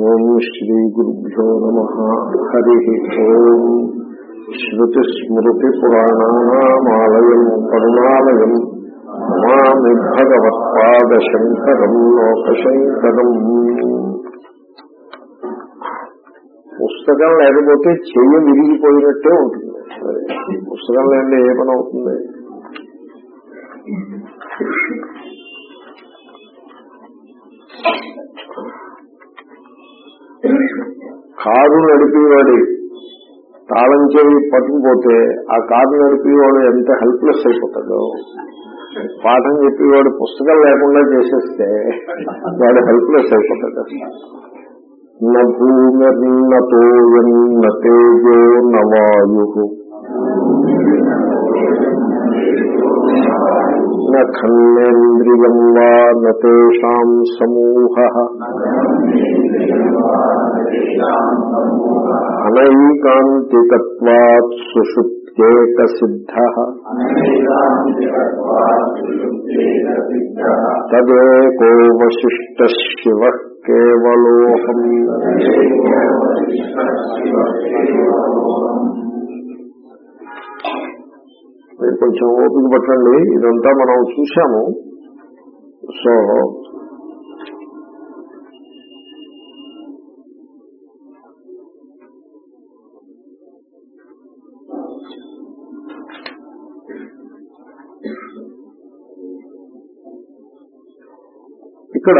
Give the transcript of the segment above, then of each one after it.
ఓం శ్రీ గురుభ్యో నమ హరి ఓం శ్రుతిస్మృతిపురాణానామాలయం కరుణాలయం నమామి భగవత్పాదశంకరం లోకశంకరం పుస్తకం లేకపోతే చెయ్యి విరిగిపోయినట్టే ఉంటుంది. పుస్తకం లేని ఏ పని అవుతుంది కారు నడిపేవాడి. తాళం చెవి పట్టుకుపోతే ఆ కారు నడిపేవాడు ఎంత హెల్ప్లెస్ అయిపోతాడో. పాఠం చెప్పేవాడు పుస్తకం లేకుండా చేసేస్తే వాడు హెల్ప్లెస్ అయిపోతాడు. భూమిర్నతోయం తేజో నవాయు ఖన్నేంద్రియం వా నేషాం సమూహ. అనైకాంతికత్వాత్ సుషుప్త్యేక సిద్ధ తదేకో వశిష్ట శివ కేవలోహం మీరు కొంచెం ఓపిక పట్టండి. ఇదంతా మనం చూశాము. సో ఇక్కడ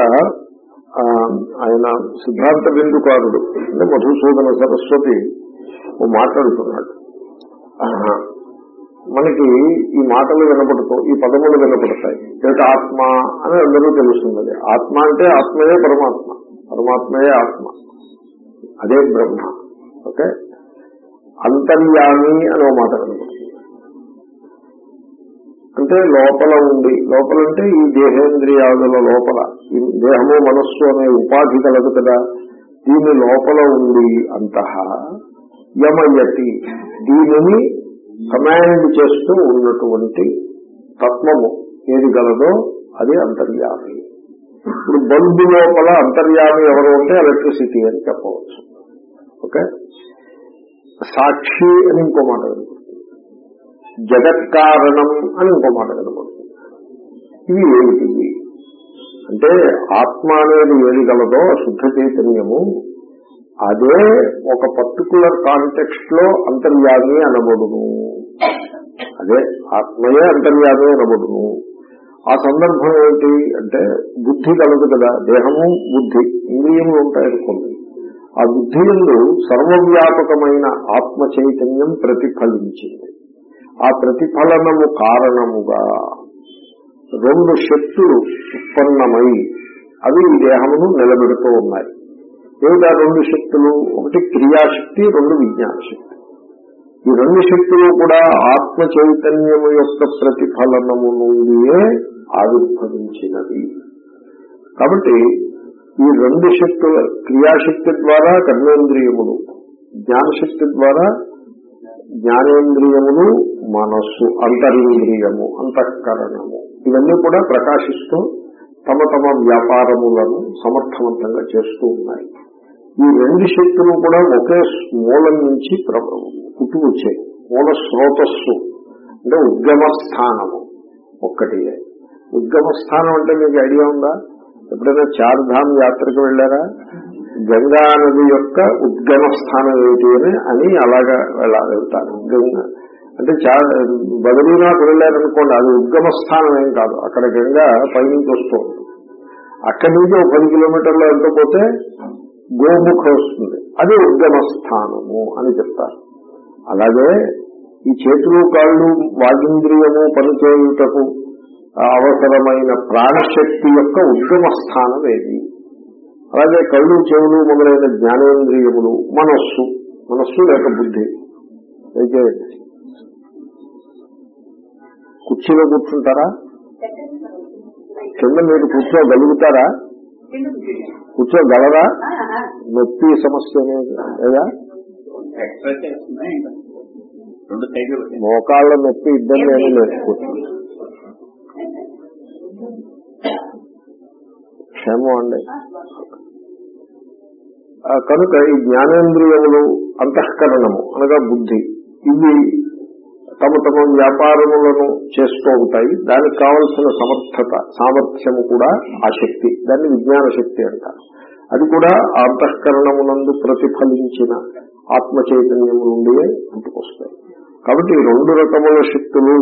ఆయన సిద్ధాంత బిందుకారుడు అంటే మధుసూదన సరస్వతి మాట్లాడుతున్నాడు. మనకి ఈ మాటలు వినపడుతూ ఈ పదములు వినపడతాయి. ఏమిటి ఆత్మ అని అందరూ తెలుస్తుంది ఆత్మ అంటే ఆత్మయే పరమాత్మ. పరమాత్మయే ఆత్మ. అదే బ్రహ్మ. ఓకే? అంతర్యామి అనే మాట వినపడుతుంది. అంటే లోపల ఉండి లోపల అంటే ఈ దేహేంద్రియాదుల లోపల. ఈ దేహము మనస్సు అనే ఉపాధి కలదు కదా. దీని లోపల ఉండి అంతః యమయతి. దీనిని కమాండ్ చేస్తూ ఉన్నటువంటి తత్వము ఏది గలదో అది అంతర్యామి. ఇప్పుడు బల్బు లోపల అంతర్యామి ఎవరు ఉంటే ఎలక్ట్రిసిటీ అని చెప్పవచ్చు. ఓకే? సాక్షి అని ఇంకో మాట జగత్కారణం అని ఇంకో మాట కనబడుతుంది ఇవి ఏమిటి అంటే ఆత్మ అనేది ఏది గలదో శుద్ధ చైతన్యము అదే ఒక పర్టికులర్ కాంటెక్స్ట్లో అంతర్యామి అనబడును. అదే ఆత్మయే అంతర్యామి అనబడును. ఆ సందర్భం ఏంటి అంటే బుద్ధి కలదు కదా దేహము బుద్ధి ఇంద్రియములు ఉంటాయనుకోండి ఆ బుద్ధి ఎందు సర్వవ్యాపకమైన ఆత్మ చైతన్యం ప్రతిఫలించింది. ఆ ప్రతిఫలనము కారణముగా రెండు శక్తులు ఉత్పన్నమై అవి ఈ దేహమును నిలబెడుతూ ఉన్నాయి. ఏమిటా రెండు శక్తులు? ఒకటి క్రియాశక్తి రెండు విజ్ఞాన శక్తి ఈ రెండు శక్తులు కూడా ఆత్మ చైతన్యము యొక్క ప్రతిఫలనము నుండియే ఆవిర్భవించినవి. కాబట్టి ఈ రెండు శక్తుల క్రియాశక్తి ద్వారా కర్మేంద్రియములు జ్ఞానశక్తి ద్వారా జ్ఞానేంద్రియములు మనస్సు అంతరింద్రియము అంతఃకరణము. ఇవన్నీ కూడా ప్రకాశిస్తూ తమ తమ వ్యాపారములను సమర్థవంతంగా చేస్తూ ఉన్నాయి. ఈ రెండు శక్తులు కూడా ఒకే మూలం నుంచి పుట్టుకొచ్చాయి మూల స్రోతస్సు అంటే ఉద్గమ స్థానము ఒక్కటి. ఉద్గమ స్థానం అంటే మీకు ఐడియా ఉందా? ఎప్పుడైనా చార్ధామ్ యాత్రకు వెళ్ళారా? గంగా నది యొక్క ఉద్గమ స్థానం ఏమిటి అని అని అలాగా వెళ్తారు. గంగా అంటే బదరీనాథ్ వెళ్ళారనుకోండి అది ఉద్గమ స్థానం ఏం కాదు. అక్కడ గంగా పైనుంచి వస్తూ ఉంటుంది. అక్కడి నుంచి ఒక పది కిలోమీటర్లు ఎంత పోతే గోముఖ వస్తుంది అది ఉద్గమ స్థానము అని చెప్తారు. అలాగే ఈ చేతులు కాళ్ళు వాగింద్రియము పనిచేయుటకు అవసరమైన ప్రాణశక్తి యొక్క ఉద్గమ స్థానం ఏది? అలాగే కళ్ళు చెవులు మొదలైన జ్ఞానేంద్రియములు మనస్సు మనస్సు లేక బుద్ధి. అయితే కుర్చీలో కూర్చుంటారా? కింద మీరు కూర్చోగలుగుతారా? కూర్చోగలరా? నొప్పి సమస్య లేదా? మోకాళ్ళ నొప్పి ఇబ్బంది ఏమీ లేదు. క్షేమం అండి. ఆ, కనుక ఈ జ్ఞానేంద్రియములు అంతఃకరణము అనగా బుద్ధి ఇవి తమ తమ వ్యాపారములను చేస్తూ ఉంటాయి. దానికి కావలసిన సమర్థత సామర్థ్యము కూడా ఆ శక్తి. దాన్ని విజ్ఞాన శక్తి అంటారు. అది కూడా అంతఃకరణమునందు ప్రతిఫలించిన ఆత్మ చైతన్యము నుండియే పుట్టుకొస్తాయి. కాబట్టి రెండు రకముల శక్తులు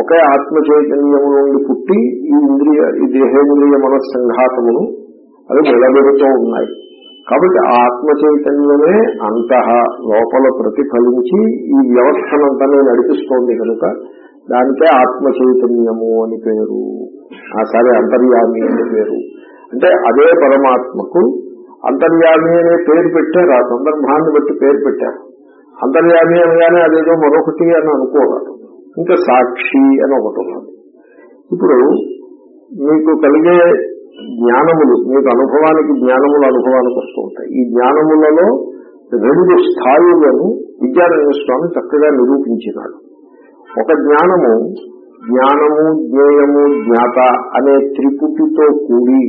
ఒకే ఆత్మ చైతన్యము నుండి పుట్టి ఈ ఇంద్రియ ఈ దేహేంద్రియ మనస్సంఘాతమును అవి నిలబెడుతూ ఉన్నాయి. కాబట్టి ఆ ఆత్మ చైతన్యమే అంతః లోపల ప్రతిఫలించి ఈ వ్యవస్థనంతనే నడిపిస్తోంది కనుక దానికే ఆత్మ చైతన్యము అని పేరు. ఆ సరే అంతర్యామి అని పేరు. అంటే అదే పరమాత్మకు అంతర్యామి అనే పేరు పెట్టారు. ఆ సందర్భాన్ని బట్టి పేరు పెట్టారు. అంతర్యామి అనగానే అదేదో మరొకటి అని అనుకోరాదు ఇంకా సాక్షి అని ఒకటి ఉన్నది. ఇప్పుడు మీకు కలిగే జ్ఞానములు మీకు అనుభవానికి జ్ఞానములు అనుభవానికి వస్తూ ఉంటాయి. ఈ జ్ఞానములలో రెండు స్థాయిలను విద్యారాయణ స్వామి చక్కగా నిరూపించినాడు. ఒక జ్ఞానము జ్ఞానము జ్ఞేయము జ్ఞాత అనే త్రిపుటితో కూడి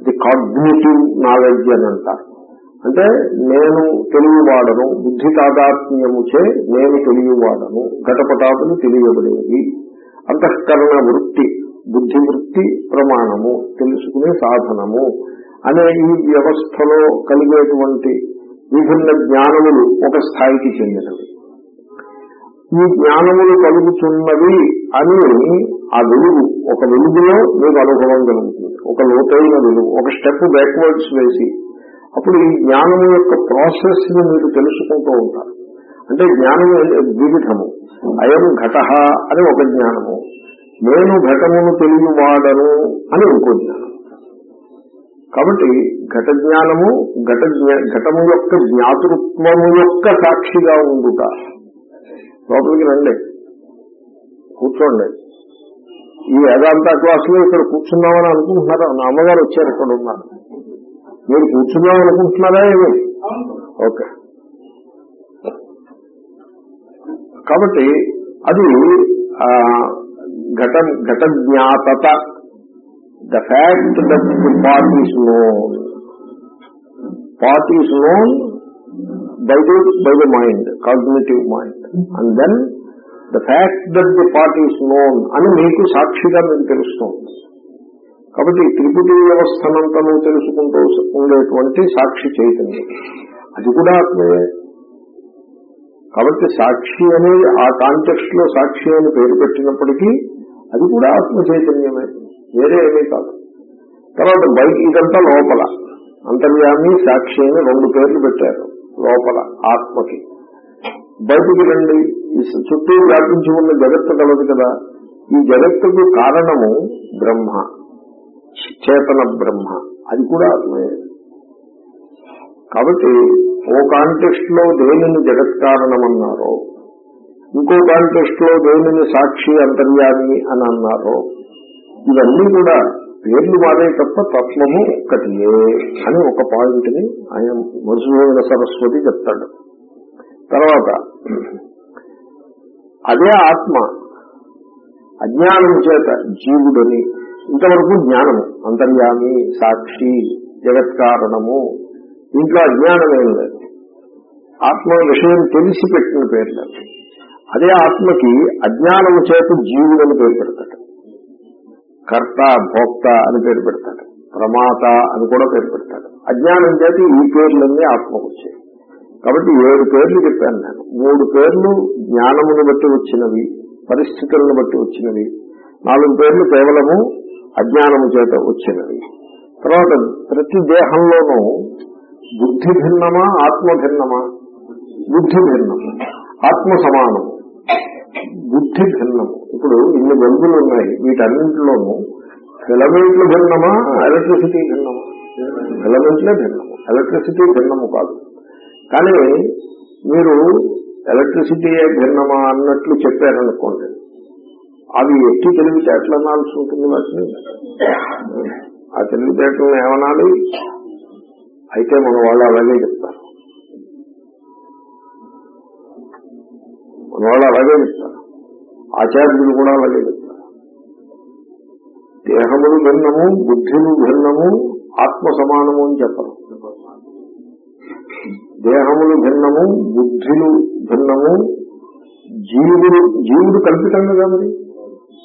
ది కాగ్నేటివ్ నాలెడ్జ్ అని అంటారు. అంటే నేను తెలియవాడను బుద్ధి తాదాత్మ్యముచే నేను తెలియవాడను ఘటపటాదులు తెలియబడేది అంతఃకరణ వృత్తి బుద్ధి వృత్తి ప్రమాణము తెలుసుకునే సాధనము అనే ఈ వ్యవస్థలో కలిగేటువంటి విభిన్న జ్ఞానములు ఒక స్థాయికి చెందినవి. ఈ జ్ఞానములు కలుగుతున్నవి అని ఆ వెలుగు ఒక వెలుగులో మీకు అనుభవం కలుగుతుంది. ఒక లోతైన వెలుగు ఒక స్టెప్ బ్యాక్వర్డ్స్ వేసి అప్పుడు ఈ జ్ఞానము యొక్క ప్రాసెస్ని మీరు తెలుసుకుంటూ ఉంటారు. అంటే జ్ఞానము వివిధము అయం ఘట అని ఒక జ్ఞానము. నేను ఘటమును తెలియవాడను అని ఇంకో జ్ఞానం కాబట్టి ఘట జ్ఞానము ఘట జ్ఞా- ఘటము యొక్క జ్ఞాతృత్వము యొక్క సాక్షిగా ఉండుట. లోపలికి రండి. కూర్చోండి. ఈ వేదాంత క్లాసులో ఇక్కడ కూర్చున్నామని అనుకుంటున్నారా? నా అమ్మగారు వచ్చారు ఇక్కడ ఉన్నారు. మీరు కూర్చున్నాం అనుకుంటున్నారా ఏమి? ఓకే. కాబట్టి అది ఆ, ఘట ఘట జ్ఞాతత the fact that the is known part is known by the by the mind cognitive mind and then the fact that the part is known అని మీకు సాక్షిగా మీకు తెలుస్తుంది. కాబట్టి ఈ త్రిపుటి వ్యవస్థనంతను తెలుసుకుంటూ ఉండేటువంటి సాక్షి చైతన్యం. అది కూడా ఆత్మయే కాబట్టి సాక్షి అనేది ఆ కాంటెక్స్ట్లో సాక్షి అని పేరు పెట్టినప్పటికీ అది కూడా ఆత్మ చైతన్యమే వేరే ఏమీ కాదు. తర్వాత బయట ఇదంతా లోపల. అంతర్యామి సాక్షి అని రెండు పేర్లు పెట్టారు. లోపల ఆత్మకి. బయటికి రండి. ఈ చుట్టూ వ్యాపించి ఉన్న జగత్తు కలదు కదా. ఈ జగత్తుకు కారణము బ్రహ్మ. చేతన బ్రహ్మ. అది కూడా ఆత్మయే. కాబట్టి ఓ కాంటెక్స్ట్లో దేనిని జగత్ కారణమన్నారో ఇంకో కాంటెక్స్ట్లో దేనిని సాక్షి అంతర్యామి అని అన్నారు ఇవన్నీ కూడా పేర్లు మారే తప్ప తత్వము ఒక్కటియే అని ఒక పాయింట్ని ఆయన మధుసూదన సరస్వతి చెప్తాడు. తర్వాత అదే ఆత్మ అజ్ఞానం చేత జీవుడని ఇంతవరకు జ్ఞానము అంతర్యామి సాక్షి జగత్ కారణము ఇంట్లో అజ్ఞానం ఏం లేదు. ఆత్మ విషయం తెలిసి పెట్టిన పేరు లేదు అదే ఆత్మకి అజ్ఞానము చేత అని పేరు పెడతాడు. కర్త భోక్త అని పేరు పెడతాడు. ప్రమాత అని కూడా పేరు పెడతాడు. అజ్ఞానం చేత ఈ పేర్లన్నీ ఆత్మకు వచ్చాయి. కాబట్టి ఏడు పేర్లు చెప్పాను నేను. మూడు పేర్లు జ్ఞానమును బట్టి వచ్చినవి పరిస్థితులను బట్టి వచ్చినవి. నాలుగు పేర్లు కేవలము అజ్ఞానము చేత వచ్చినవి. తర్వాత ప్రతి దేహంలోనూ బుద్ధి భిన్నమా ఆత్మ భిన్నమా? బుద్ధి భిన్నము ఆత్మ సమానము బుద్ధి భిన్నము ఇప్పుడు ఇన్ని బల్బులు ఉన్నాయి వీటన్నింటిలోనూ ఫిలమెంట్లు భిన్నమా ఎలక్ట్రిసిటీ భిన్నమా? ఫిలమెంట్లే భిన్నము. ఎలక్ట్రిసిటీ భిన్నము కాదు. కానీ మీరు ఎలక్ట్రిసిటీయే భిన్నమా అన్నట్లు చెప్పారనుకోండి అవి ఎట్టి తెలివితేటలు అనాల్సి ఉంటుంది వాటిని. ఆ తెలివితేటలను ఏమనాలి? అయితే మన వాళ్ళు అలాగే చెప్తారు. వాళ్ళు అలాగే చెప్తారు. ఆచార్యులు కూడా అలాగే చెప్తారు. దేహములు భిన్నము బుద్ధిలు భిన్నము ఆత్మ సమానము అని చెప్పరు. దేహములు భిన్నము బుద్ధులు భిన్నము జీవుడు జీవుడు కల్పితంగా కదా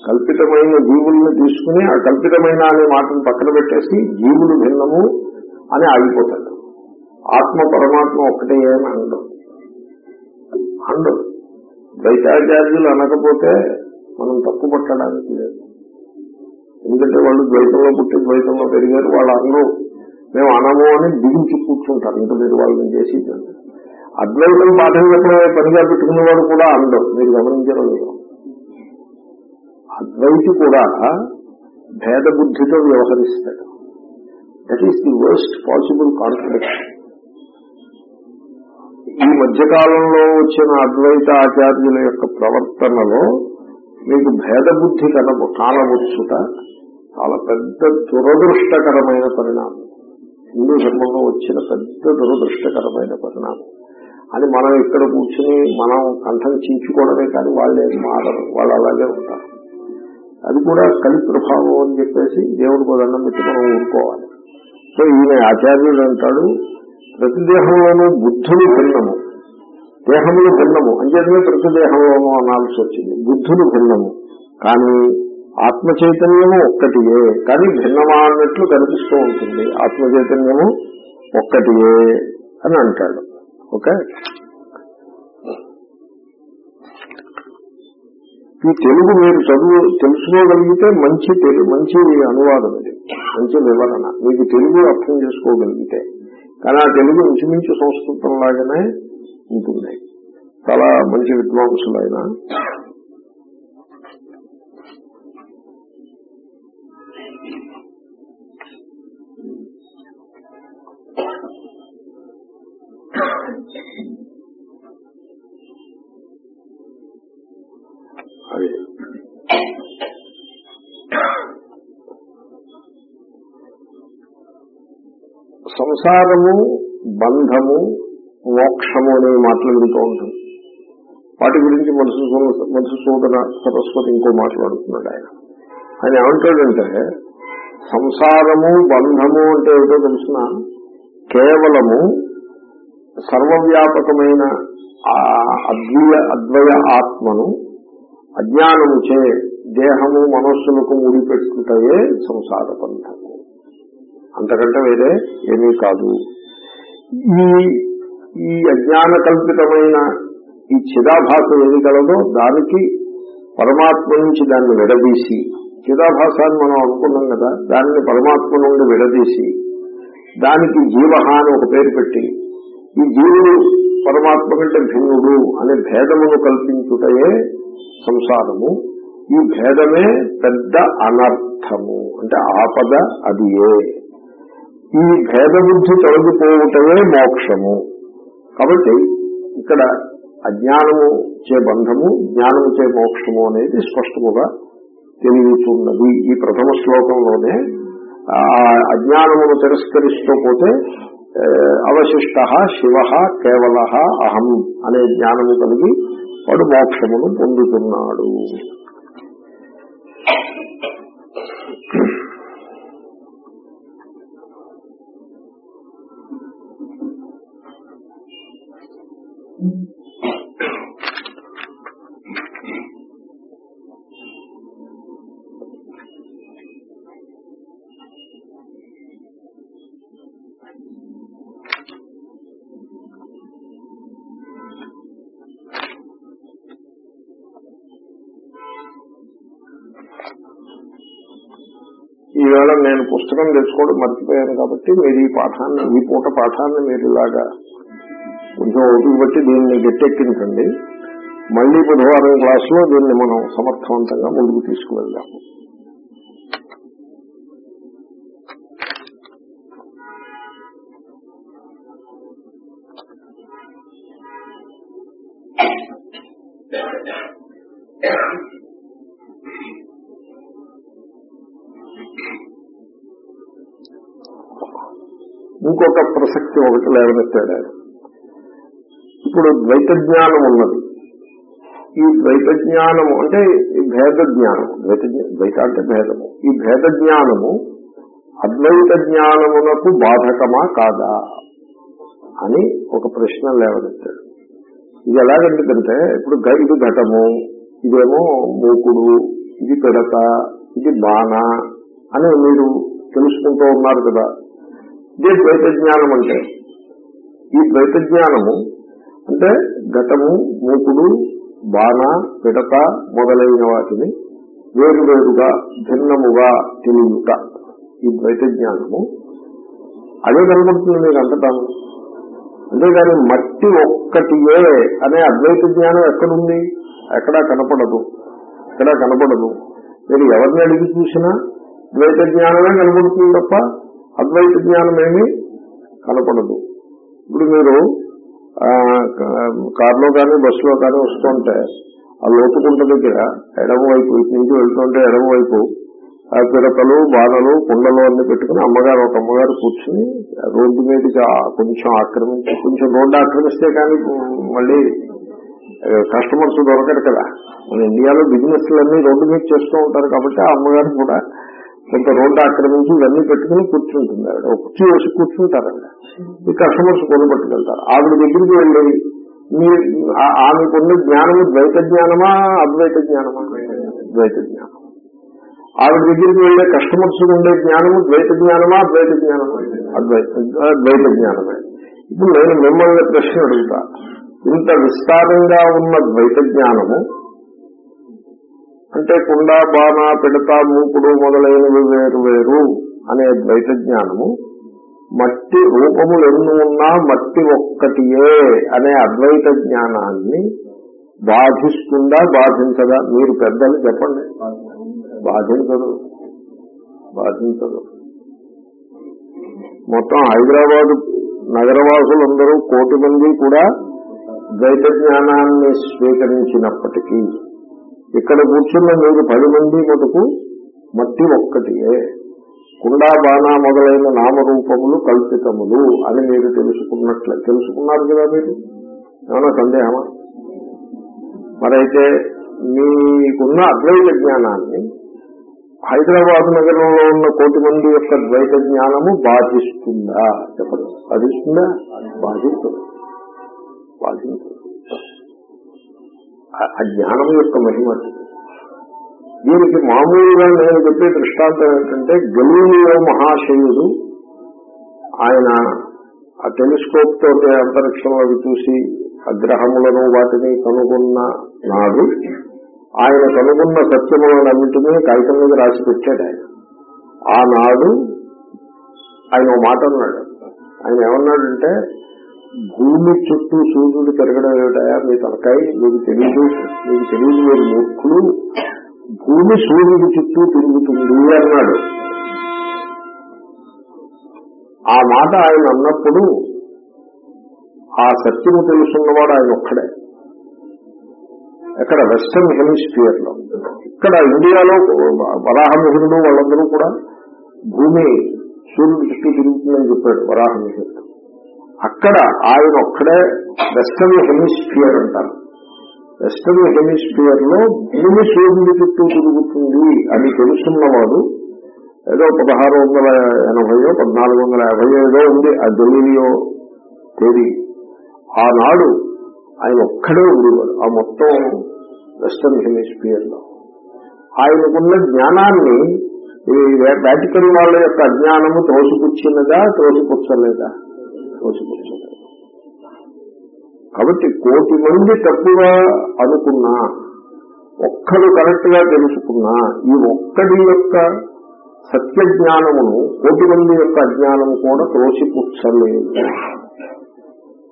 కల్పితమైన జీవుల్ని తీసుకుని ఆ కల్పితమైన అనే మాటను పక్కన పెట్టేసి జీవులు భిన్నము అని ఆగిపోతాడు ఆత్మ పరమాత్మ ఒక్కటే అని అండం అండం ద్వైతాచార్యులు అనకపోతే మనం తప్పు పట్టడానికి లేదు. ఎందుకంటే వాళ్ళు ద్వైతంలో పుట్టి ద్వైతంలో పెరిగారు వాళ్ళు అనరు మేము అనము అని బిగించి కూర్చుంటారు. ఇంకా మీరు వాళ్ళని చేసి అద్వైతం పాఠం చెప్పడమే పనిగా పెట్టుకునేవాడు కూడా అనడం. మీరు గమనించడం లేదు అద్వైతి కూడా భేద బుద్ధితో వ్యవహరిస్తాడు. That is the worst possible contradiction ఈ మధ్యకాలంలో వచ్చిన అద్వైత ఆచార్యుల యొక్క ప్రవర్తనలో మీకు భేద బుద్ధి కనబ కానవచ్చుట చాలా పెద్ద దురదృష్టకరమైన పరిణామం. హిందూ ధర్మంలో వచ్చిన పెద్ద దురదృష్టకరమైన పరిణామం. అని మనం ఇక్కడ కూర్చుని మనం కంఠం చీల్చుకోవడమే కానీ వాళ్ళే మారరు వాళ్ళు అలాగే ఉంటారు. అది కూడా కలి ప్రభావం అని చెప్పేసి దేవుడికి దండం పెట్టి మనం ఊరుకోవాలి. సో ఈయన ఆచార్యుడు అంటాడు ప్రతి దేహంలోనూ బుద్ధులు భిన్నము. దేహములు భిన్నము. అంచేతనే ప్రతి దేహంలోనూ అనాల్సి వచ్చింది. బుద్ధులు భిన్నము. కానీ ఆత్మ చైతన్యము ఒక్కటియే. కానీ భిన్నమా అన్నట్లు కనిపిస్తూ ఉంటుంది. ఆత్మ చైతన్యము ఒక్కటియే అని అంటాడు. ఓకే? ఈ తెలుగు మీరు చదువు తెలుసుకోగలిగితే మంచి తెలుగు మంచి అనువాదం ఇది. మంచి వివరణ. మీకు తెలుగు అర్థం చేసుకోగలిగితే కానీ ఆ తెలుగు ఇంచుమించు సంస్కృతం లాగానే ఉంటుంది. చాలా మంచి విద్వాంసులు ఆయన అదే సంసారము బంధము మోక్షము అనే మాట్లాడుతూ ఉంటాం వాటి గురించి మనసు మనసు మధుసూదన సరస్వతి ఇంకో మాట్లాడుతున్నాడు ఆయన. ఆయన ఏమంటాడంటే సంసారము బంధము అంటే ఏదో తెలిసిన? కేవలము సర్వవ్యాపకమైన ఆ అద్వయ అద్వయ ఆత్మను అజ్ఞానముచే దేహము మనస్సులకు ముడిపెట్టుటయే సంసార బంధం. అంతకంటే వేరే ఏమీ కాదు. ఈ ఈ అజ్ఞాన కల్పితమైన ఈ చిదాభాస ఏది కలదో దానికి పరమాత్మ నుంచి దాన్ని విడదీసి చిదాభాసాన్ని అని మనం అనుకున్నాం కదా దానిని పరమాత్మ నుండి విడదీసి దానికి జీవ అని ఒక పేరు పెట్టి ఈ జీవుడు పరమాత్మ కంటే భిన్నుడు అనే భేదమును కల్పించుటయే సంసారము. ఈ భేదమే పెద్ద అనర్థము. అంటే ఆపద అది ఏ? ఈ భేద బుద్ధి మోక్షము. కాబట్టి ఇక్కడ అజ్ఞానము చే బంధము జ్ఞానము చే మోక్షము అనేది స్పష్టముగా తెలియచున్నది ఈ ప్రథమ శ్లోకంలోనే. ఆ అజ్ఞానమును తిరస్కరిస్తూ పోతే అవశిష్ట శివ కేవల అహం అనే జ్ఞానము కలిగి వాడు మోక్షమును పొందుతున్నాడు. ఈవేళ నేను పుస్తకం తెచ్చుకోవడం మర్చిపోయాను కాబట్టి మీరు ఈ పాఠాన్ని ఈ పూట పాఠాన్ని మీరు ఇలాగా కొంచెం ఓపిక బట్టి దీన్ని గట్టెక్కించండి మళ్ళీ బుధవారం క్లాసులో దీన్ని మనం సమర్థవంతంగా ముందుకు తీసుకువెళ్దాము ఇంకొక ప్రసక్తి ఒకటి లేవనెత్తాడు ఆయన. ద్వైత జ్ఞానం ఉన్నది. ఈ ద్వైత జ్ఞానము అంటే ఈ భేద జ్ఞానము ద్వైత ద్వైత అంటే భేదము. ఈ భేద జ్ఞానము అద్వైత జ్ఞానమునకు బాధకమా కాదా అని ఒక ప్రశ్న లేవనెత్తాడు. ఇది ఎలాగంటుందంటే ఇప్పుడు గ- ఇది ఘటము ఇదేమో మూకుడు ఇది పిడత ఇది బాణ అని మీరు తెలుసుకుంటూ ఉన్నారు కదా. ఇదే ద్వైత జ్ఞానం అంటే ఈ ద్వైత జ్ఞానము అంటే ఘటము మూకుడు బాణ పిడత మొదలైన వాటిని వేరువేరుగా భిన్నముగా తెలియట ఈ ద్వైత జ్ఞానము అదే కనబడుతుంది మీకు అంతటాను అంతేగాని మట్టి ఒక్కటియే అనే అద్వైత జ్ఞానం ఎక్కడుంది? ఎక్కడా కనపడదు. ఎక్కడా కనపడదు. మీరు ఎవరిని అడిగి చూసినా ద్వైత జ్ఞానమే కనబడుతుంది తప్ప అద్వైత జ్ఞానం ఏమీ కనపడదు. ఇప్పుడు మీరు కారులో కానీ బస్సులో కానీ వస్తుంటే ఆ లోతుకుంట దగ్గర ఎడమవైపు ఇటు నుంచి వెళ్తుంటే ఎడమవైపు ఆ పిడకలు బాధలు కుండలు అన్ని పెట్టుకుని అమ్మగారు ఒక అమ్మగారు కూర్చుని రోడ్డు మీదకి కొంచెం ఆక్రమించి కొంచెం రోడ్డు ఆక్రమిస్తే కానీ మళ్ళీ కస్టమర్స్ దొరకరు కదా. మన ఇండియాలో బిజినెస్లన్నీ రోడ్డు మీద చేస్తూ ఉంటారు కాబట్టి ఆ అమ్మగారు కూడా కొంత రోడ్డు ఆక్రమించి ఇవన్నీ పెట్టుకుని కూర్చుంటుంది ఆవిడ ఒక కుర్చీ వేసి కూర్చుంటారండి. ఈ కస్టమర్స్ కొని పట్టుకెళ్తారు. ఆవిడ దగ్గరికి వెళ్ళి మీ ఆ- ఆమెకున్న జ్ఞానము ద్వైత జ్ఞానమా అద్వైత జ్ఞానమా ద్వైత జ్ఞానం ఆవిడ దగ్గరికి వెళ్ళే కస్టమర్స్ ఉండే జ్ఞానము ద్వైత జ్ఞానమా అద్వైత జ్ఞానమా అద్వైత ద్వైత జ్ఞానమే ఇప్పుడు నేను మిమ్మల్ని ప్రశ్న అడుగుతా. ఇంత విస్తారంగా ఉన్న ద్వైత జ్ఞానము అంటే కుండ బాణ పిడత మూకుడు మొదలైనవి వేరు వేరు అనే ద్వైత జ్ఞానము. మట్టి రూపములు ఎన్ని ఉన్నా మట్టి ఒక్కటియే అనే అద్వైత జ్ఞానాన్ని బాధిస్తుందా బాధించదా? మీరు పెద్దలు చెప్పండి. బాధించదు. బాధించదు. మొత్తం హైదరాబాద్ నగరవాసులందరూ కోటి మంది కూడా ద్వైత జ్ఞానాన్ని స్వీకరించినప్పటికీ ఇక్కడ కూర్చున్న మీరు పది మంది మటుకు మట్టి ఒక్కటియే. కుండా బాణ మొదలైన నామరూపములు కల్పితములు అని మీరు తెలుసుకున్నట్లు తెలుసుకున్నారు కదా మీరు? ఏమైనా సందేహమా? మరైతే మీకున్న అద్వైత జ్ఞానాన్ని హైదరాబాద్ నగరంలో ఉన్న కోటి మంది యొక్క ద్వైత జ్ఞానము బాధిస్తుందా? చెప్పదు బాధిస్తుందా? బాధిస్తుంది బాధించదు. ఆ- జ్ఞానం యొక్క మహిమ దీనికి మామూలుగా నేను చెప్పే దృష్టాంతం ఏంటంటే గలీలియో మహాశయుడు ఆయన ఆ టెలిస్కోప్ తోటి అంతరిక్షంలోకి చూసి అగ్రహములను వాటిని కనుగొన్న నాడు ఆయన కనుగొన్న సత్యములన్నింటినీ కాగితం మీద రాసి పెట్టాడు ఆయన. ఆనాడు ఆయన ఓ మాట అన్నాడు. ఆయన ఏమన్నాడంటే భూమి చుట్టూ సూర్యుడు తిరగడం ఏమిటయా మీ తలకాయ మీకు తెలియదు మీకు తెలియదు మీరు మూర్ఖులు. భూమి సూర్యుడి చుట్టూ తిరుగుతుంది అన్నాడు. ఆ మాట ఆయన అన్నప్పుడు ఆ సత్యము తెలుసున్నవాడు ఆయన ఒక్కడే. ఎక్కడ? వెస్టర్న్ హెమిస్ఫియర్లో ఇక్కడ ఇండియాలో వరాహమిహిరుడు వాళ్ళందరూ కూడా భూమి సూర్యుడి చుట్టూ తిరుగుతుందని చెప్పాడు వరాహమిహిరుడు అక్కడ ఆయన ఒక్కడే వెస్టర్న్ హెమిస్ఫియర్ అంటారు. వెస్టర్న్ హెమిస్ఫియర్లో భూమి సూర్యుడి చుట్టూ తిరుగుతుంది అని తెలుసున్నవాడు ఏదో పదహారు వందల ఎనభైయో పద్నాలుగు వందల యాభై ఏదో ఉంది ఆ ఢిల్లీలో తేదీ. ఆనాడు ఆయన ఒక్కడే ఉండేవాడు ఆ మొత్తం వెస్టర్న్ హెమిస్ఫియర్లో ఆయనకున్న జ్ఞానాన్ని ఈ వ్యాటికన్ వాళ్ళ యొక్క అజ్ఞానము తోసిపుచ్చినదా తోసిపుచ్చలేదా? తోసిపుచ్చలేదు కాబట్టి కోటి మంది తప్పుగా అనుకున్నా ఒక్కడు కరెక్ట్గా తెలుసుకున్నా ఈ ఒక్కడి యొక్క సత్య జ్ఞానమును కోటి మంది యొక్క అజ్ఞానం కూడా త్రోసిపుచ్చలేదు.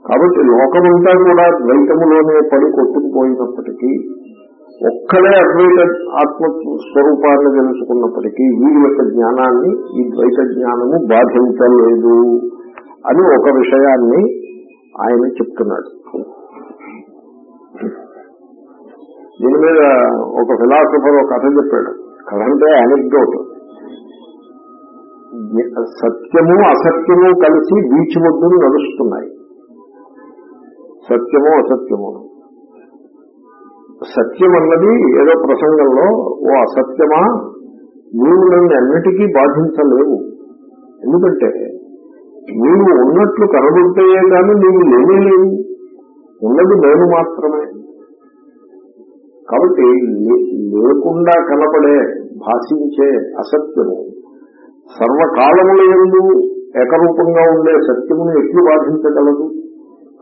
కాబట్టి లోకమంతా కూడా ద్వైతములోనే పడి కొట్టుకుపోయినప్పటికీ ఒక్కడే అద్వైత ఆత్మ స్వరూపాన్ని తెలుసుకున్నప్పటికీ వీరి యొక్క జ్ఞానాన్ని ఈ ద్వైత జ్ఞానము బాధించలేదు. అని ఒక విషయాన్ని ఆయన చెప్తున్నాడు. దీని మీద ఒక ఫిలాసఫర్ ఒక కథ చెప్పాడు. కథ అంటే అనెక్డోట్ సత్యము అసత్యము కలిసి బీచ్ ఒడ్డును నడుస్తున్నాయి. సత్యము అసత్యము. సత్యం అన్నది ఏదో ప్రసంగంలో ఓ అసత్యమా? నీవు నన్ను అన్నిటికీ బాధించలేవు. ఎందుకంటే నీవు ఉన్నట్లు కనబడితేయే కానీ నీవు లేనే లేవు ఉన్నది నేను మాత్రమే. కాబట్టి లేకుండా కనపడే భాషించే అసత్యము సర్వకాలముల ఎందు ఏకరూపంగా ఉండే సత్యమును ఎట్లు బాధించగలదు?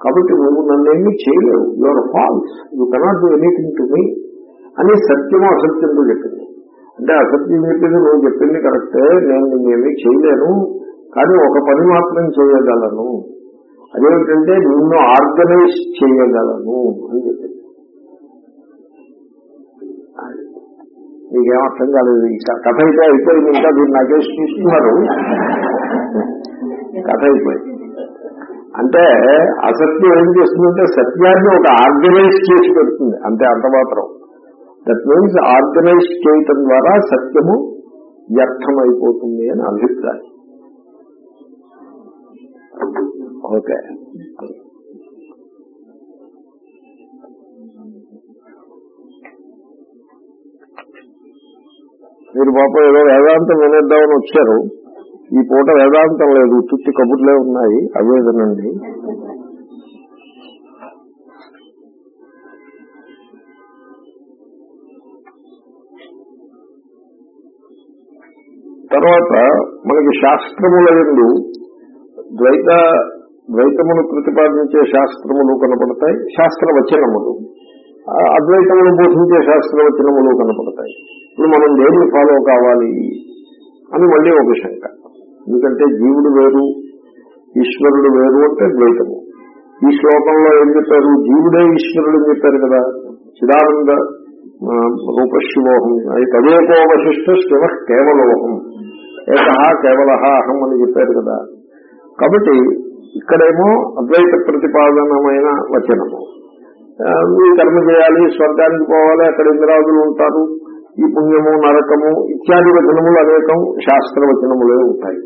కాబట్టి నువ్వు నన్నేమీ చేయలేవు. You're false you cannot do anything to me అని సత్యము అసత్యంతో చెప్పింది. అంటే అసత్యం చెప్పింది నువ్వు చెప్పింది కరెక్టే. నేను నిన్నేమీ చేయలేను. కానీ ఒక పని మాత్రం చేయగలను. అదేమిటంటే నిన్ను ఆర్గనైజ్ చేయగలను అని చెప్పింది. మీకేం అర్థం కాలేదు కథ అయితే అయిపోయింది. ఇంకా మీరు నాకేసి చూస్తున్నారు. కథ అయిపోయింది. అంటే అసత్యం ఏం చేస్తుందంటే సత్యాన్ని ఒక ఆర్గనైజ్ చేసి పెడుతుంది. అంతే అంత మాత్రం. దట్ మీన్స్ ఆర్గనైజ్ చేయటం ద్వారా సత్యము వ్యర్థమైపోతుంది అని అభిప్రాయం. ఓకే. మీరు పాపం ఏదో వేదాంతం వినేద్దామని వచ్చారు. ఈ పూట వేదాంతం లేదు చుట్టి కబుర్లే ఉన్నాయి అవే వినండి. తర్వాత మనకి శాస్త్రముల ఎందు ద్వైత ద్వైతమును ప్రతిపాదించే శాస్త్రములు కనపడతాయి. శాస్త్రవచనములు. అద్వైతమును బోధించే శాస్త్రవచనములు కనపడతాయి. ఇప్పుడు మనం దేన్ని ఫాలో కావాలి అని మళ్ళీ ఒక శంక. ఎందుకంటే జీవుడు వేరు ఈశ్వరుడు వేరు అంటే ద్వైతము. ఈ శ్లోకంలో ఏం చెప్పారు? జీవుడే ఈశ్వరుడు అని చెప్పారు కదా. చిదానంద రూపశివోహం. అది తదేకోవశిష్ట శివ కేవలోహం ఏక కేవల అహం అని చెప్పారు కదా. కాబట్టి ఇక్కడేమో అద్వైత ప్రతిపాదనమైన వచనము. ఆ, కర్మ చేయాలి స్వర్గానికి పోవాలి అక్కడ ఇంద్రాదులు ఉంటారు ఈ పుణ్యము నరకము ఇత్యాది వచనములు అనేకం శాస్త్ర వచనములే ఉంటాయి.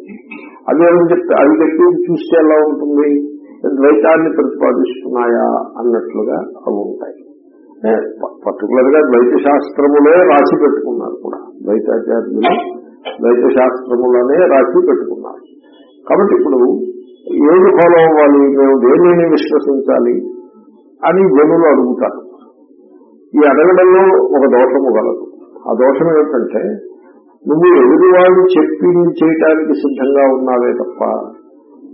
అదేమని చెప్తే అవి చెప్పి చూస్తే ఎలా ఉంటుంది? ద్వైతాన్ని ప్రతిపాదిస్తున్నాయా అన్నట్లుగా అవి ఉంటాయి. పర్టికులర్గా ద్వైత శాస్త్రములే రాసి పెట్టుకున్నారు కూడా. ద్వైతాచార్యులు ద్వైత శాస్త్రములనే రాసి పెట్టుకున్నారు. కాబట్టి ఇప్పుడు ఏది ఫాలో అవ్వాలి? మేము దేనిని విశ్వసించాలి? అని జనులు అడుగుతారు. ఈ అడగడంలో ఒక దోషము గలదు ఆ దోషం ఏమిటంటే నువ్వు ఎదురువాడు చెప్పింది చేయటానికి సిద్ధంగా ఉన్నావే తప్ప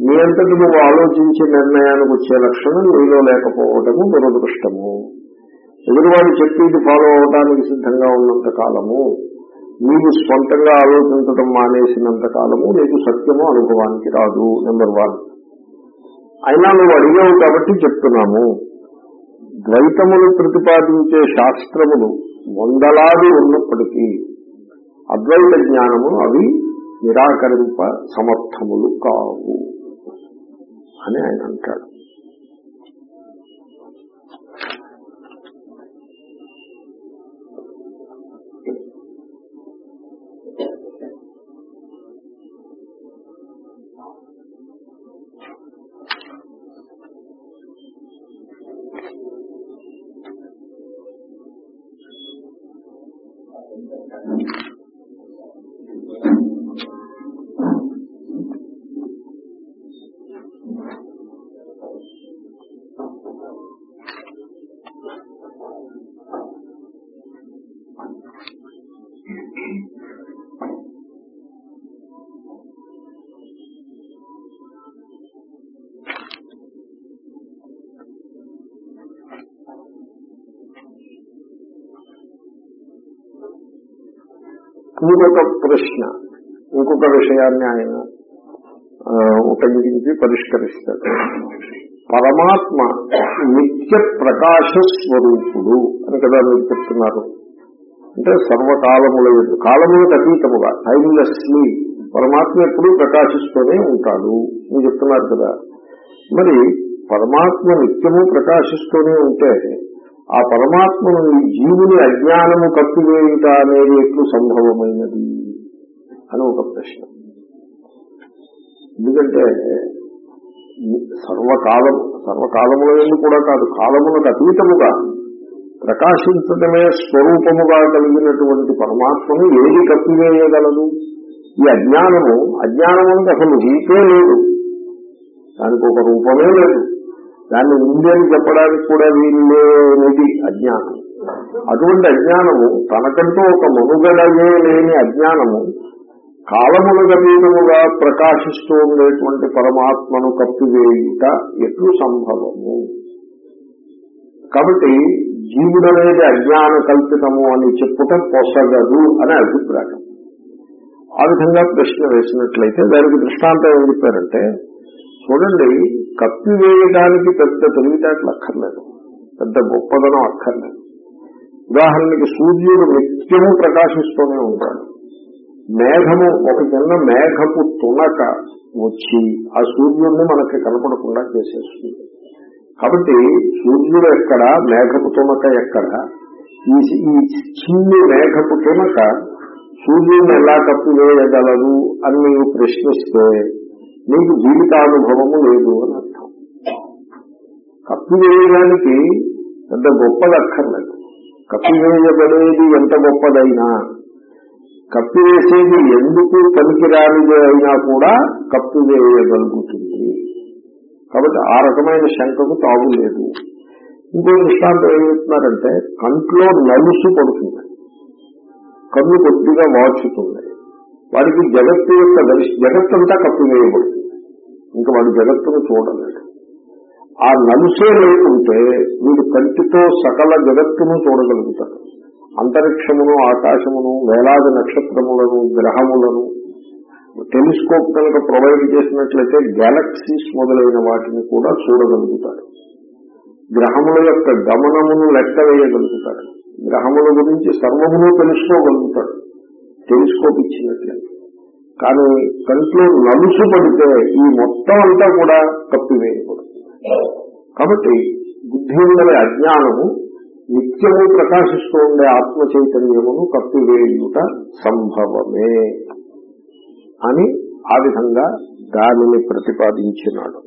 నీ అంతటి నువ్వు ఆలోచించి నిర్ణయానికి వచ్చే లక్షణం నీలో లేకపోవటము దురదృష్టము. ఎదురువాడు చెప్పేది ఫాలో అవడానికి సిద్ధంగా ఉన్నంత కాలము నీవు స్వంతంగా ఆలోచించడం మానేసినంత కాలము నీకు సత్యము అనుభవానికి రాదు నెంబర్ వన్ అయినా నువ్వు అడిగావు కాబట్టి చెప్తున్నాము. ద్వైతములు ప్రతిపాదించే శాస్త్రములు వందలాది ఉన్నప్పటికీ అద్వైత జ్ఞానము అవి నిరాకరింప సమర్థములు కావు అని ఆయన అంటాడు. ఇంకొక ప్రశ్న ఇంకొక విషయాన్ని ఆయన ఉపయోగించి పరిష్కరిస్తాడు పరమాత్మ నిత్య ప్రకాశ స్వరూపుడు అని కదా మీరు చెప్తున్నారు. అంటే సర్వకాలముల యందు, కాలములకు అతీతముగా టైమ్లెస్లీ పరమాత్మ ఎప్పుడూ ప్రకాశిస్తూనే ఉంటాడు. అని చెప్తున్నారు కదా. మరి పరమాత్మ నిత్యము ప్రకాశిస్తూనే ఉంటే ఆ పరమాత్మను ఈ జీవుని అజ్ఞానము కప్పివేయుట అనేది ఎట్లు సంభవమైనది అని ఒక ప్రశ్న. ఎందుకంటే సర్వకాలము సర్వకాలం సర్వకాలముల ఎందు కూడా కాదు కాలములకు అతీతముగా ప్రకాశించడమే స్వరూపముగా కలిగినటువంటి పరమాత్మను ఏది కప్పివేయగలదు ఈ అజ్ఞానము అజ్ఞానము అంటే అసలు రూపే లేదు. దానికి ఒక రూపమే లేదు. దాన్ని ఉంది అని చెప్పడానికి కూడా వీల్లేనిది అజ్ఞానం. అటువంటి అజ్ఞానము తనకంటూ ఒక మనుగడమే లేని అజ్ఞానము కాలములుగమీనముగా ప్రకాశిస్తూ ఉండేటువంటి పరమాత్మను కప్పివేయుట ఎట్లు సంభవము? కాబట్టి జీవుడనేది అజ్ఞాన కల్పితము అని చెప్పుట పొసగదు అనే అభిప్రాయం. ఆ విధంగా ప్రశ్న వేసినట్లయితే దానికి దృష్టాంతం ఏం చెప్పారంటే చూడండి కప్పివేయడానికి పెద్ద తెలివితేటలు అక్కర్లేదు. పెద్ద గొప్పదనం అక్కర్లేదు. ఉదాహరణకి సూర్యుడు నిత్యము ప్రకాశిస్తూనే ఉంటాడు. మేఘము ఒక చిన్న మేఘపు తునక వచ్చి ఆ సూర్యుడిని మనకి కనపడకుండా చేసేస్తుంది. కాబట్టి సూర్యుడు ఎక్కడ మేఘపు తునక ఎక్కడ? ఈ ఈ చిన్ని మేఘపు తునక సూర్యుడిని ఎలా కప్పివేయగలదు అని నీవు ప్రశ్నిస్తే నీకు జీవితానుభవము లేదు అని అర్థం. కప్పివేయడానికి పెద్ద గొప్పది అక్కర్లేదు కప్పివేయబడేది ఎంత గొప్పదైనా కప్పివేసేది ఎందుకు పనికిరానిది అయినా కూడా కప్పివేయగలుగుతుంది కాబట్టి ఆ రకమైన శంకకు తాగులేదు ఇంకో దృష్టాంతం ఏం చెప్తున్నారంటే కంట్లో నలుసు పడుతుంది. కన్ను కొద్దిగా వాచుతుంది. వాడికి జగత్తు యొక్క దర్శ జగత్తంతా కప్పివేయబడుతుంది ఇంకా వాడు జగత్తును చూడలేడు ఆ నలుసే లేకుంటే వీడు కంటితో సకల జగత్తును చూడగలుగుతాడు. అంతరిక్షమును ఆకాశమును వేలాది నక్షత్రములను గ్రహములను టెలిస్కోప్ కనుక ప్రొవైడ్ చేసినట్లయితే గ్యాలక్సీస్ మొదలైన వాటిని కూడా చూడగలుగుతాడు. గ్రహముల యొక్క గమనమును లెక్క వేయగలుగుతాడు. గ్రహముల గురించి సర్వమును తెలుసుకోగలుగుతాడు. టెలిస్కోప్ ఇచ్చినట్లే. కానీ కంట్లో నలుసు పడితే ఈ మొత్తం అంతా కూడా కప్పివేయబడుతుంది కాబట్టి బుద్ధి ఉండే అజ్ఞానము నిత్యము ప్రకాశిస్తూ ఉండే ఆత్మ చైతన్యమును కప్పివేయుట సంభవమే అని ఆ విధంగా దానిని ప్రతిపాదించినాడు.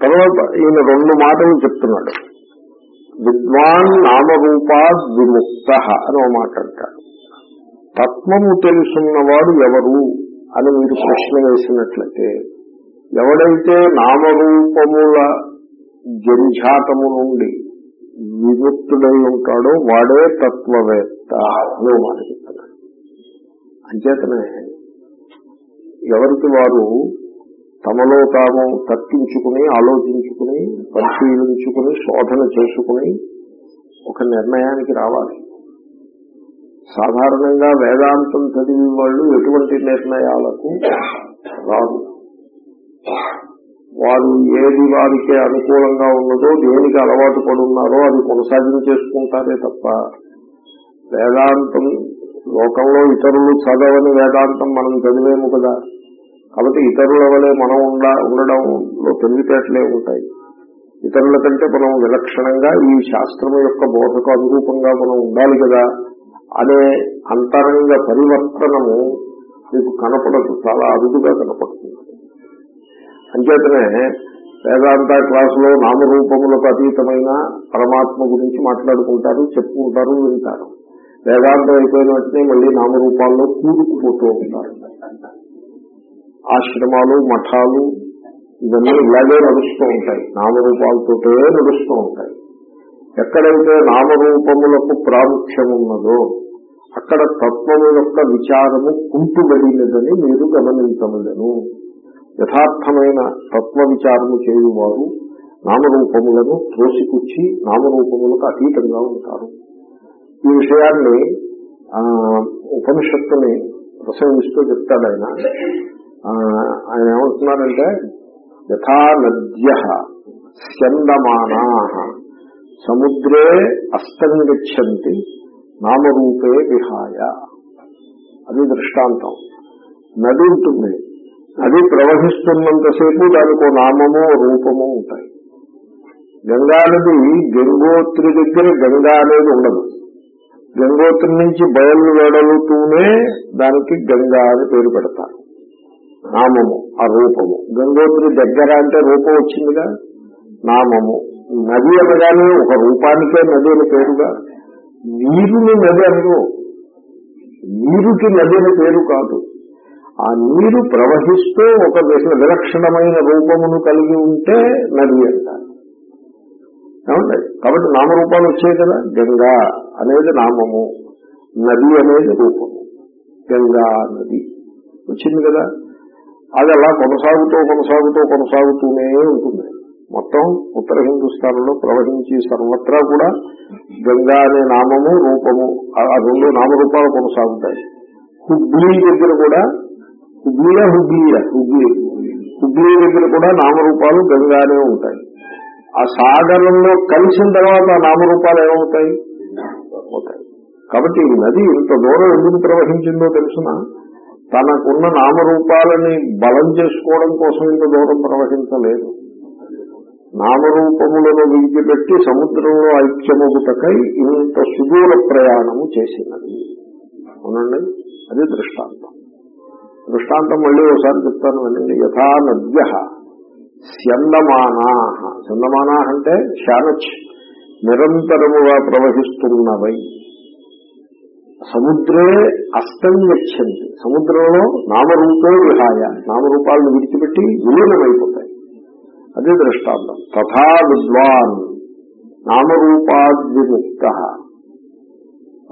తర్వాత ఈయన రెండు మాటలు చెప్తున్నాడు. విద్వాన్ నామరూపాద్ విముక్త అని ఒక మాట అంటాడు. తత్వము తెలుసున్నవాడు ఎవరు అని మీరు ప్రశ్న వేసినట్లయితే ఎవడైతే నామరూపముల జంఝాతము నుండి విముక్తుడై ఉంటాడో వాడే తత్వవేత్త అని ఒక మాట అంచేతనే ఎవరికి వారు తమలో తాము తర్కించుకుని ఆలోచించుకుని పరిశీలించుకుని శోధన చేసుకుని ఒక నిర్ణయానికి రావాలి. సాధారణంగా వేదాంతం చదివి వాళ్ళు ఎటువంటి నిర్ణయాలకు రాదు వారు ఏది వారికి అనుకూలంగా ఉన్నదో దేనికి అలవాటు పడున్నారో అది కొనసాగించేసుకుంటారే తప్ప వేదాంతం లోకంలో ఇతరులు చదవని వేదాంతం మనం చదివేము కదా. కాబట్టి ఇతరుల వలె మనం ఉండ ఉండడంలో తెలివితేటలే ఉంటాయి. ఇతరుల కంటే మనం విలక్షణంగా ఈ శాస్త్రం యొక్క బోధకు అనురూపంగా మనం ఉండాలి కదా అనే అంతరంగ పరివర్తనము మీకు కనపడదు చాలా అరుదుగా కనపడుతుంది. అంచేతనే వేదాంత క్లాసులో నామరూపములకు అతీతమైన పరమాత్మ గురించి మాట్లాడుకుంటారు చెప్పుకుంటారు వింటారు. వేదాంతం అయిపోయిన వెంటనే మళ్ళీ నామరూపాల్లో కూరుకుపోతూ ఉంటారు. ఆశ్రమాలు మఠాలు ఇవన్నీ ఇలాగే నడుస్తూ ఉంటాయి. నామరూపాలతోటే నడుస్తూ ఉంటాయి. ఎక్కడైతే నామరూపములకు ప్రాముఖ్యం ఉన్నదో అక్కడ తత్వము యొక్క విచారము కుంటుబడినదని మీరు గమనించవలను. యథార్థమైన తత్వ విచారము చేయువారు నామరూపములను త్రోసిపుచ్చి నామరూపములకు అతీతంగా ఉంటారు. ఈ విషయాన్ని ఉపనిషత్తుని ప్రసంగిస్తూ చెప్తాడు ఆయన. ఆయన ఏమంటున్నారంటే యథా నద్య స్యందమానా సముద్రే అస్తంగచ్చంతి నామరూపే విహాయ. అది దృష్టాంతం. నది ఉంటుంది. నది ప్రవహిస్తున్నంతసేపు దానికి నామము రూపము ఉంటాయి. గంగా నది గంగోత్రి దగ్గర గంగా అనేది ఉండదు. గంగోత్రి నుంచి బయలు వెడలుతూనే దానికి గంగా అని పేరు పెడతారు. నామము ఆ రూపము. గంగోత్రి దగ్గర అంటే రూపం వచ్చిందిగా? నామము. నది అనగానే ఒక రూపానికే నది అని పేరుగా? నీరుని నది అనరు. నీరుకి నది అని పేరు కాదు. ఆ నీరు ప్రవహిస్తూ ఒక విలక్షణమైన రూపమును కలిగి ఉంటే నది అంటారు. ఏమండి కాబట్టి నామరూపాలు వచ్చాయి కదా గంగా అనేది నామము నది అనేది రూపము. గంగా నది వచ్చింది కదా. అది అలా కొనసాగుతూ కొనసాగుతూ కొనసాగుతూనే ఉంటుంది. మొత్తం ఉత్తర హిందుస్థాన్లో ప్రవహించి సర్వత్రా కూడా గంగా అనే నామము రూపము ఆ ఆ రెండు నామరూపాలు కొనసాగుతాయి. హుబ్లీ దగ్గర కూడా హుబ్లీయా హుబ్లీయా హుబ్లీ హుబ్లీ దగ్గర కూడా నామరూపాలు గంగానే ఉంటాయి. ఆ సాగరంలో కలిసిన తర్వాత ఆ నామరూపాలు ఏమవుతాయి? అవుతాయి కాబట్టి ఈ నది ఇంత దూరం ఎందుకు ప్రవహించిందో తెలుసిన? తనకున్న నామరూపాలని బలం చేసుకోవడం కోసం ఇంత దూరం ప్రవహించలేదు. నామరూపములను విడిచిపెట్టి సముద్రంలో ఐక్యమగుటకై ఇంత సుదూర ప్రయాణము చేసినది. అవునండి? అది దృష్టాంతం. దృష్టాంతం మళ్ళీ ఒకసారి చెప్తాను వినండి. యథా నద్య. చందమానా స్యందమానా అంటే శానచ్ నిరంతరముగా ప్రవహిస్తున్నవై. సముద్రే అస్తం గచ్చంది సముద్రంలో నామరూపే విహాయ. నామరూపాలను విడిచిపెట్టి విలీనమైపోతాయి. అదే దృష్టాంతం. తథా విద్వాన్. నామరూపాద్విముక్త.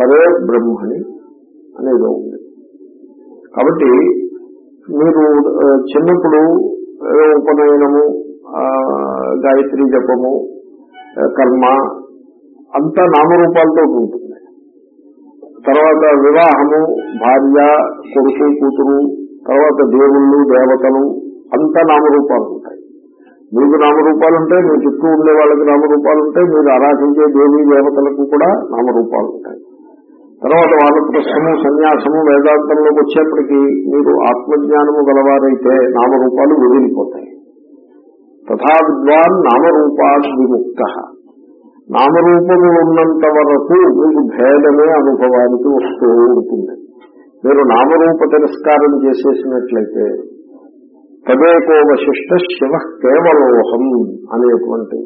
పరే బ్రహ్మణి అనేది ఉంది. కాబట్టి మీరు చిన్నప్పుడు ఉపనయనము గాయత్రి జపము కర్మ అంతా నామరూపాలతో ఉంటుంది. తర్వాత వివాహము భార్య కొడుకు కూతురు తర్వాత దేవుళ్ళు దేవతలు అంతా నామరూపాలు ఉంటాయి. మీకు నామరూపాలు ఉంటాయి మీ చుట్టూ ఉండే వాళ్ళకి నామరూపాలు ఉంటాయి మీరు ఆరాధించే దేవి దేవతలకు కూడా నామరూపాలు ఉంటాయి తర్వాత వానప్రస్థము సన్యాసము వేదాంతంలోకి వచ్చేప్పటికీ మీరు ఆత్మజ్ఞానము గలవారైతే నామరూపాలు వదిలిపోతాయి తథా విద్వాన్ నామరూపాన్ విముక్త. నామరూపము ఉన్నంత వరకు మీకు భేదమే అనుభవానికి వస్తూ ఉంటుంది. మీరు నామరూప తిరస్కారం చేసేసినట్లయితే తదేకోవశిష్ట శివ కేవలోహం అనేటువంటి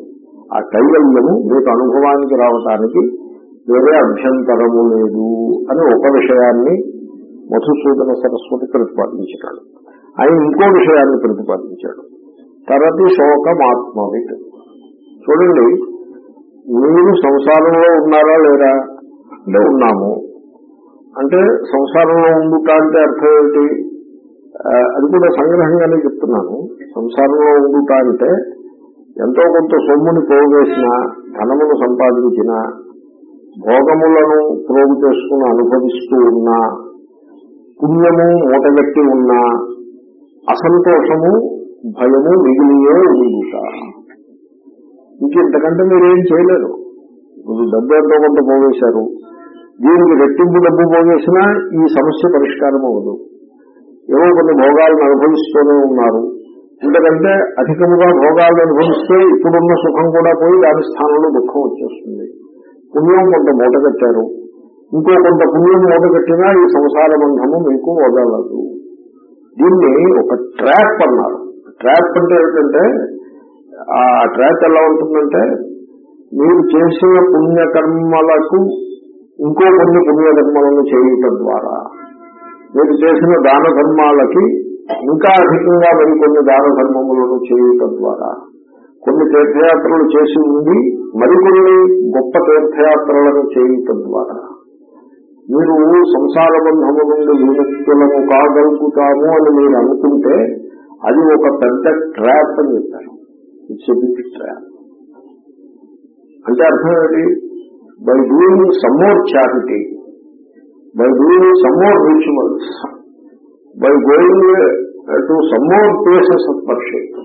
ఆ కైవల్యము మీకు అనుభవానికి రావటానికి వేరే అభ్యంతరము లేదు అని ఒక విషయాన్ని మధుసూదన సరస్వతి ప్రతిపాదించాడు. ఆయన ఇంకో విషయాన్ని ప్రతిపాదించాడు. తరతి శోకమాత్మవిత్ చూడండి మీరు సంసారంలో ఉన్నారా లేరా అంటే ఉన్నాము. అంటే సంసారంలో ఉండుట అంటే అర్థం ఏంటి? అది కూడా సంగ్రహంగానే చెప్తున్నాను. సంసారంలో ఉండుట అంటే ఎంతో కొంత సొమ్ముని పోగేసిన ధనమును సంపాదించిన భోగములను ప్రోగు చేసుకుని అనుభవిస్తూ ఉన్నా పుణ్యము మూటగట్టి ఉన్నా అసంతోషము భయము మిగిలియే ఉందిట ఇంక ఇంతకంటే మీరేం చేయలేరు. ఇప్పుడు డబ్బు ఎంతో కొంత పోగేశారు. దీనికి రెట్టింపు డబ్బు పోగేసినా ఈ సమస్య పరిష్కారం అవ్వదు ఏవో కొన్ని భోగాలను అనుభవిస్తూనే ఉన్నారు. ఎందుకంటే అధికముగా భోగాలను అనుభవిస్తే ఇప్పుడున్న సుఖం కూడా పోయి దాని స్థానంలో దుఃఖం వచ్చేస్తుంది. పుణ్యం కొంత మూట కట్టారు. ఇంకో కొంత పుణ్యం మూట కట్టినా ఈ సంసార బంధము మీకు వదలదు. దీన్ని ఒక ట్రాప్ అన్నారు. ట్రాప్ అంటే ఏంటంటే ఆ ట్రాప్ ఎలా ఉంటుందంటే మీరు చేసిన పుణ్యకర్మలకు ఇంకో కొన్ని పుణ్యకర్మలను చేయటం ద్వారా. మీరు చేసిన దాన ధర్మాలకి ఇంకా అధికంగా మరికొన్ని దాన ధర్మములను చేయటం ద్వారా. కొన్ని తీర్థయాత్రలు చేసి ఉండి మరికొన్ని గొప్ప తీర్థయాత్రలను చేయటం ద్వారా మీరు సంసార బంధము నుండి విముక్తులను కాగలుగుతాము అని మీరు అనుకుంటే అది ఒక పెద్ద ట్రాప్ అని చెప్పారు. ఇట్స్ ఎ బిగ్ ట్రాప్ అంటే అర్థం ఏంటి? By doing some more charity by doing some more rituals by going to some more places of worship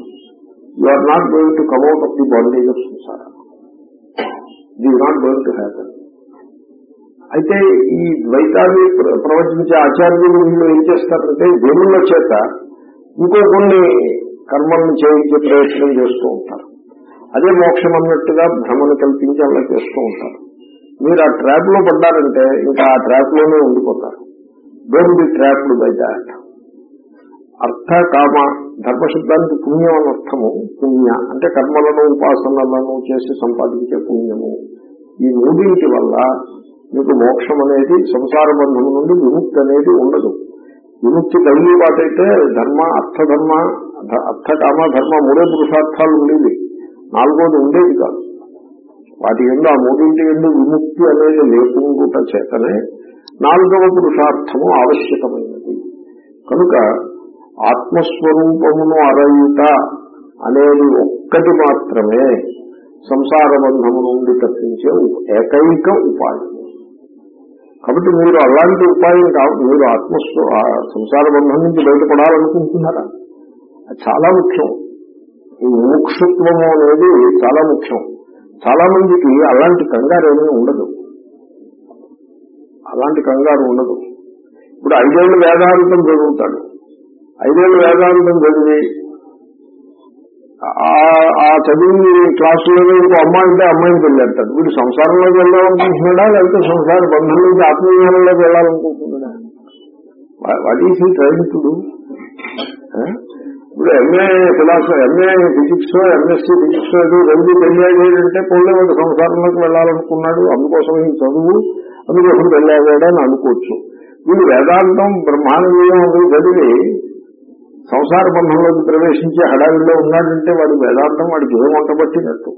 you are not going to come out of the bondage of samsaram ఇది not going to happen అయితే ఈ ద్వైతాన్ని ప్ర- ప్రవచించే ఆచార్యులు వీళ్ళు ఏం చేస్తారంటే దేవుళ్ళ చేత ఇంకో కొన్ని కర్మలను చేయించే ప్రయత్నం చేస్తూ ఉంటారు. అదే మోక్షం అన్నట్టుగా భ్రమను కల్పించి అలా చేస్తూ ఉంటారు. మీరు ఆ ట్రాప్లో పడ్డారంటే ఇంకా ఆ ట్రాప్లోనే ఉండిపోతారు. Don't be trapped by that అర్థ కామ ధర్మశబ్దానికి పుణ్యం అని అర్థము పుణ్య అంటే కర్మలను ఉపాసనలను చేసి సంపాదించే పుణ్యము. ఈ మూడింటి వల్ల మీకు మోక్షం అనేది సంసార బంధం నుండి విముక్తి అనేది ఉండదు. విముక్తి కలిగి వాటైతే ధర్మ అర్థధర్మ అర్థకామ అర్థ కామ ధర్మ మూడే పురుషార్థాలు ఉండేవి. నాలుగోది ఉండేది కాదు. వాటి ఎందు ఆ మూడింటి ఎందు విముక్తి అనేది లేకుండా చేతనే నాలుగవ పురుషార్థము ఆవశ్యకమైనది. కనుక ఆత్మస్వరూపమును అరయుట అనేది ఒక్కటి మాత్రమే సంసార బంధము నుండి తప్పించే ఏకైక ఉపాయం. కాబట్టి మీరు అలాంటి ఉపాయం కాదు మీరు ఆత్మస్వ సంసార బంధం నుంచి బయటపడాలనుకుంటున్నారా? అది చాలా ముఖ్యం. ఈ మోక్షత్వము అనేది చాలా ముఖ్యం. చాలా మందికి అలాంటి కంగారు ఏమీ ఉండదు. అలాంటి కంగారు ఉండదు. ఇప్పుడు ఐదేళ్ళు వేదాంతం చదువుతాడు. ఐదేళ్ళు వేదాంతం చదివి ఆ- ఆ చదివి క్లాసులోనే ఇంకో అమ్మాయి ఉంటే అమ్మాయిని పెళ్ళేస్తాడు. వీడు సంసారంలోకి వెళ్ళాలనుకుంటున్నాడా లేకపోతే సంసార బంధం నుంచి ఆత్మీయంలోకి వెళ్ళాలనుకుంటున్నాడా వాట్ ఈస్ ఈ ట్రైన్ ఇప్పుడు MA philosophy MA physics MSc physics రెండు పెళ్ళాడంటే పోలే వాడు సంసారంలోకి వెళ్ళాలనుకున్నాడు అందుకోసం ఈ చదువు అందుకోసం పెళ్ళాడాడని అనుకోవచ్చు. వీడు వేదాంతం బ్రహ్మాండం అది చదివి సంసార బంధంలోకి ప్రవేశించి హడావిడిలో ఉన్నాడంటే వాడు వేదాంతం వాడికి ఏం వంట పట్టినట్టు